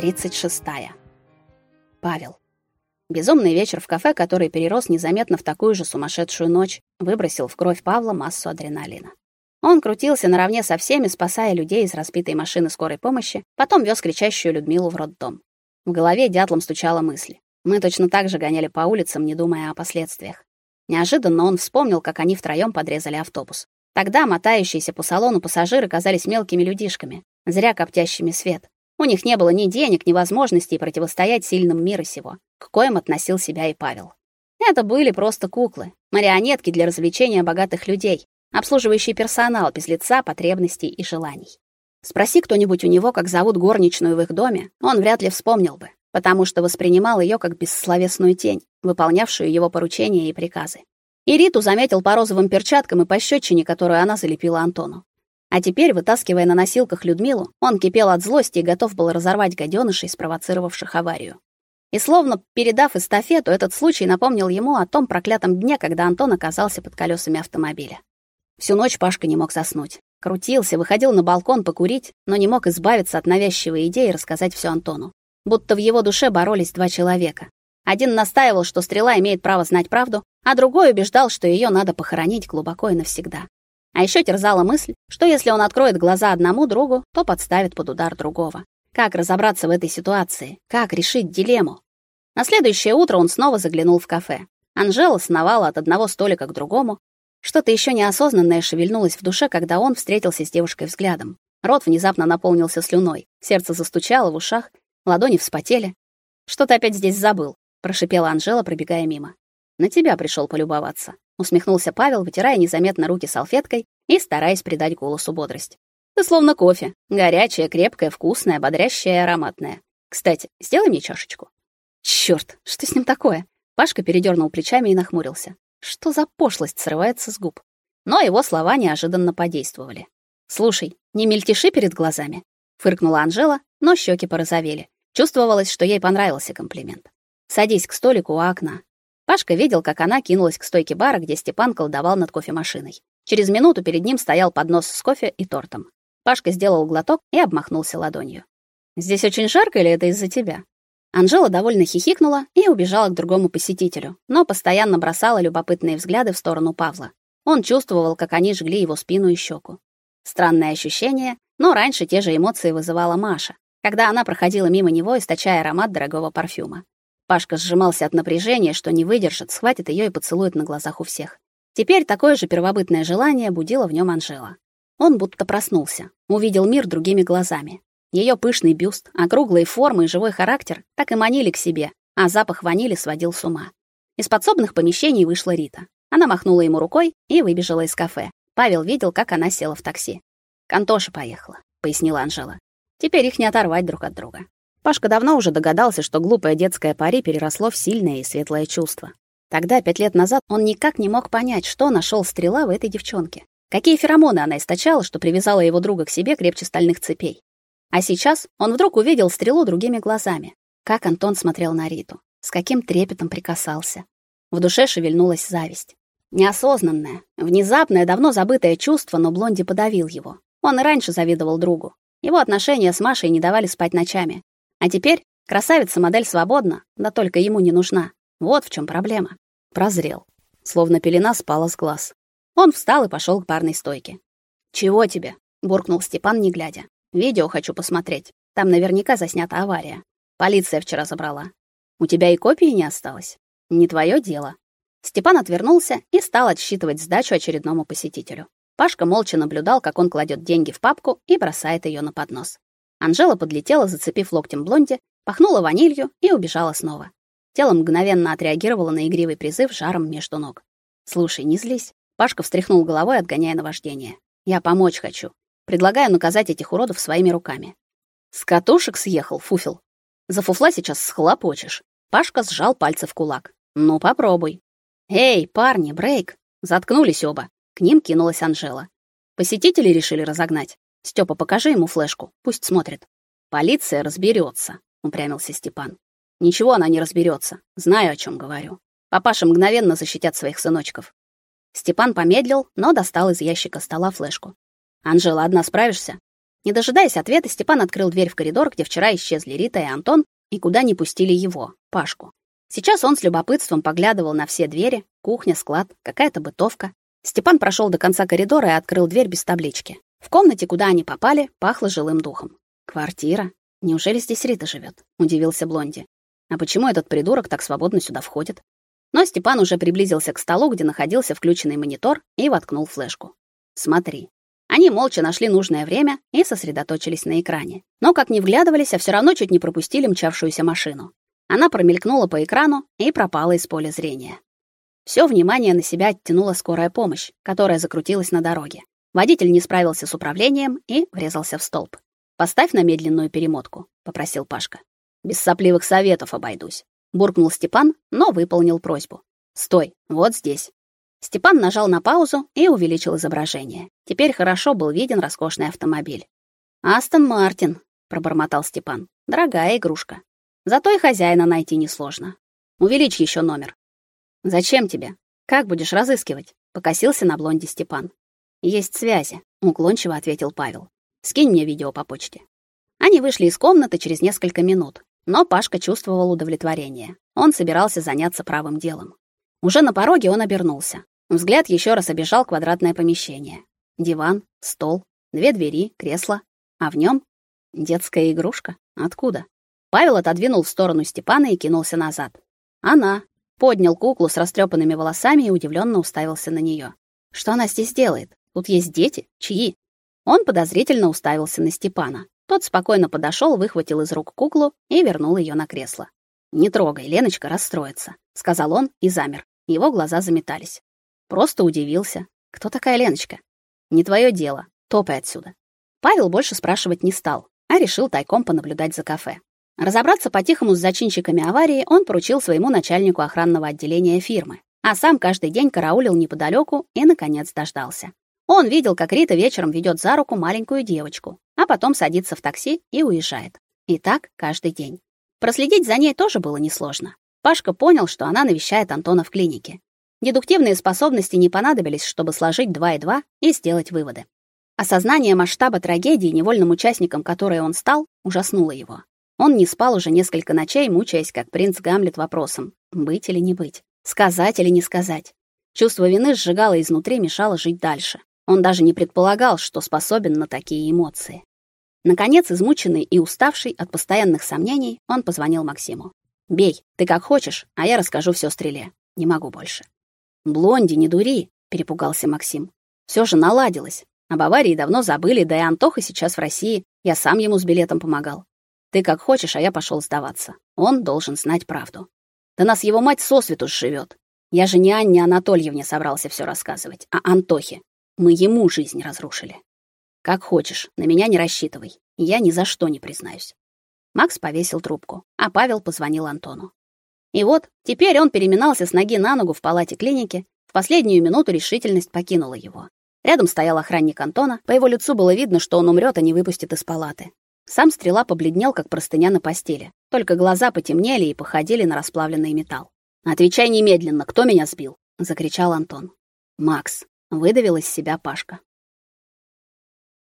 36. Павел. Безумный вечер в кафе, который перерос незаметно в такую же сумасшедшую ночь, выбросил в кровь Павла массу адреналина. Он крутился наравне со всеми, спасая людей из разбитой машины скорой помощи, потом вез кричащую Людмилу в роддом. В голове дятлом стучала мысль. Мы точно так же гоняли по улицам, не думая о последствиях. Неожиданно он вспомнил, как они втроем подрезали автобус. Тогда мотающиеся по салону пассажиры казались мелкими людишками, зря коптящими свет. У них не было ни денег, ни возможностей противостоять сильным мира сего, к коим относил себя и Павел. Это были просто куклы, марионетки для развлечения богатых людей, обслуживающий персонал без лица, потребностей и желаний. Спроси кто-нибудь у него, как зовут горничную в их доме, он вряд ли вспомнил бы, потому что воспринимал ее как бессловесную тень, выполнявшую его поручения и приказы. И Риту заметил по розовым перчаткам и по щетчине, которую она залепила Антону. А теперь, вытаскивая на носилках Людмилу, он кипел от злости и готов был разорвать гаденышей, спровоцировавших аварию. И словно передав эстафету, этот случай напомнил ему о том проклятом дне, когда Антон оказался под колесами автомобиля. Всю ночь Пашка не мог заснуть. Крутился, выходил на балкон покурить, но не мог избавиться от навязчивой идеи рассказать все Антону. Будто в его душе боролись два человека. Один настаивал, что стрела имеет право знать правду, а другой убеждал, что ее надо похоронить глубоко и навсегда. А еще терзала мысль, что если он откроет глаза одному другу, то подставит под удар другого. Как разобраться в этой ситуации? Как решить дилемму? На следующее утро он снова заглянул в кафе. Анжела сновала от одного столика к другому. Что-то еще неосознанное шевельнулось в душе, когда он встретился с девушкой взглядом. Рот внезапно наполнился слюной, сердце застучало в ушах, ладони вспотели. «Что ты опять здесь забыл?» — прошипела Анжела, пробегая мимо. «На тебя пришел полюбоваться», усмехнулся Павел, вытирая незаметно руки салфеткой и стараясь придать голосу бодрость. Ты словно кофе, горячее, крепкое, вкусное, бодрящее и ароматное. Кстати, сделай мне чашечку. Чёрт, что с ним такое? Пашка передернул плечами и нахмурился. Что за пошлость срывается с губ? Но его слова неожиданно подействовали. Слушай, не мельтеши перед глазами, фыркнула Анжела, но щеки порозовели. Чувствовалось, что ей понравился комплимент. Садись к столику у окна. Пашка видел, как она кинулась к стойке бара, где Степан колдовал над кофемашиной. Через минуту перед ним стоял поднос с кофе и тортом. Пашка сделал глоток и обмахнулся ладонью. «Здесь очень жарко или это из-за тебя?» Анжела довольно хихикнула и убежала к другому посетителю, но постоянно бросала любопытные взгляды в сторону Павла. Он чувствовал, как они жгли его спину и щеку. Странное ощущение, но раньше те же эмоции вызывала Маша, когда она проходила мимо него, источая аромат дорогого парфюма. Пашка сжимался от напряжения, что не выдержит, схватит ее и поцелует на глазах у всех. Теперь такое же первобытное желание будило в нем Анжела. Он будто проснулся, увидел мир другими глазами. Ее пышный бюст, округлые формы и живой характер так и манили к себе, а запах ванили сводил с ума. Из подсобных помещений вышла Рита. Она махнула ему рукой и выбежала из кафе. Павел видел, как она села в такси. «Кантоша поехала», — пояснила Анжела. «Теперь их не оторвать друг от друга». Пашка давно уже догадался, что глупое детское пари переросло в сильное и светлое чувство. Тогда, пять лет назад, он никак не мог понять, что нашел стрела в этой девчонке. Какие феромоны она источала, что привязала его друга к себе крепче стальных цепей. А сейчас он вдруг увидел стрелу другими глазами. Как Антон смотрел на Риту, с каким трепетом прикасался. В душе шевельнулась зависть. Неосознанное, внезапное, давно забытое чувство, но Блонди подавил его. Он и раньше завидовал другу. Его отношения с Машей не давали спать ночами. А теперь красавица-модель свободна, да только ему не нужна. Вот в чем проблема. Прозрел. Словно пелена спала с глаз. Он встал и пошел к барной стойке. «Чего тебе?» — буркнул Степан, не глядя. «Видео хочу посмотреть. Там наверняка заснята авария. Полиция вчера забрала. У тебя и копии не осталось? Не твое дело». Степан отвернулся и стал отсчитывать сдачу очередному посетителю. Пашка молча наблюдал, как он кладет деньги в папку и бросает ее на поднос. Анжела подлетела, зацепив локтем блонди, пахнула ванилью и убежала снова. Тело мгновенно отреагировало на игривый призыв жаром между ног. «Слушай, не злись». Пашка встряхнул головой, отгоняя наваждение. «Я помочь хочу. Предлагаю наказать этих уродов своими руками». «С катушек съехал, фуфел. За фуфла сейчас схлопочешь». Пашка сжал пальцы в кулак. «Ну, попробуй». «Эй, парни, брейк!» Заткнулись оба. К ним кинулась Анжела. Посетители решили разогнать. Степа, покажи ему флешку, пусть смотрит. Полиция разберется, упрямился Степан. Ничего она не разберется. Знаю, о чем говорю. Папаши мгновенно защитят своих сыночков. Степан помедлил, но достал из ящика стола флешку. Анжела, одна справишься? Не дожидаясь ответа, Степан открыл дверь в коридор, где вчера исчезли Рита и Антон, и куда не пустили его, Пашку. Сейчас он с любопытством поглядывал на все двери: кухня, склад, какая-то бытовка. Степан прошел до конца коридора и открыл дверь без таблички. В комнате, куда они попали, пахло жилым духом. Квартира. Неужели здесь Рита живет? удивился Блонди. А почему этот придурок так свободно сюда входит? Но Степан уже приблизился к столу, где находился включенный монитор, и воткнул флешку. Смотри. Они молча нашли нужное время и сосредоточились на экране. Но как ни вглядывались, а все равно чуть не пропустили мчавшуюся машину. Она промелькнула по экрану и пропала из поля зрения. Все внимание на себя оттянула скорая помощь, которая закрутилась на дороге. Водитель не справился с управлением и врезался в столб. «Поставь на медленную перемотку», — попросил Пашка. «Без сопливых советов обойдусь», — буркнул Степан, но выполнил просьбу. «Стой, вот здесь». Степан нажал на паузу и увеличил изображение. Теперь хорошо был виден роскошный автомобиль. «Астон Мартин», — пробормотал Степан. «Дорогая игрушка. Зато и хозяина найти несложно. Увеличь еще номер». «Зачем тебе? Как будешь разыскивать?» — покосился на блонде Степан. «Есть связи», — уклончиво ответил Павел. «Скинь мне видео по почте». Они вышли из комнаты через несколько минут, но Пашка чувствовал удовлетворение. Он собирался заняться правым делом. Уже на пороге он обернулся. Взгляд еще раз обежал квадратное помещение. Диван, стол, две двери, кресло, а в нем детская игрушка. Откуда? Павел отодвинул в сторону Степана и кинулся назад. Она поднял куклу с растрепанными волосами и удивленно уставился на нее. Что она здесь делает? Тут есть дети? Чьи? Он подозрительно уставился на Степана. Тот спокойно подошел, выхватил из рук куклу и вернул ее на кресло. "Не трогай, Леночка расстроится", сказал он и замер. Его глаза заметались. Просто удивился. "Кто такая Леночка?" "Не твое дело. Топай отсюда". Павел больше спрашивать не стал, а решил тайком понаблюдать за кафе. Разобраться по-тихому с зачинщиками аварии он поручил своему начальнику охранного отделения фирмы, а сам каждый день караулил неподалеку и наконец дождался. Он видел, как Рита вечером ведет за руку маленькую девочку, а потом садится в такси и уезжает. И так каждый день. Проследить за ней тоже было несложно. Пашка понял, что она навещает Антона в клинике. Дедуктивные способности не понадобились, чтобы сложить два и два и сделать выводы. Осознание масштаба трагедии, невольным участником которой он стал, ужаснуло его. Он не спал уже несколько ночей, мучаясь, как принц Гамлет вопросом: быть или не быть, сказать или не сказать. Чувство вины сжигало изнутри, мешало жить дальше. Он даже не предполагал, что способен на такие эмоции. Наконец, измученный и уставший от постоянных сомнений, он позвонил Максиму. «Бей, ты как хочешь, а я расскажу все стреле. Не могу больше». «Блонди, не дури», — перепугался Максим. Все же наладилось. Об аварии давно забыли, да и Антоха сейчас в России. Я сам ему с билетом помогал. Ты как хочешь, а я пошел сдаваться. Он должен знать правду. Да нас его мать сосвету живет. Я же не Анне Анатольевне собрался все рассказывать, а Антохе. Мы ему жизнь разрушили. Как хочешь, на меня не рассчитывай. Я ни за что не признаюсь. Макс повесил трубку, а Павел позвонил Антону. И вот, теперь он переминался с ноги на ногу в палате клиники. В последнюю минуту решительность покинула его. Рядом стоял охранник Антона. По его лицу было видно, что он умрет, а не выпустит из палаты. Сам стрела побледнел, как простыня на постели. Только глаза потемнели и походили на расплавленный металл. "Отвечай немедленно, кто меня сбил?" закричал Антон. "Макс", выдавил из себя Пашка.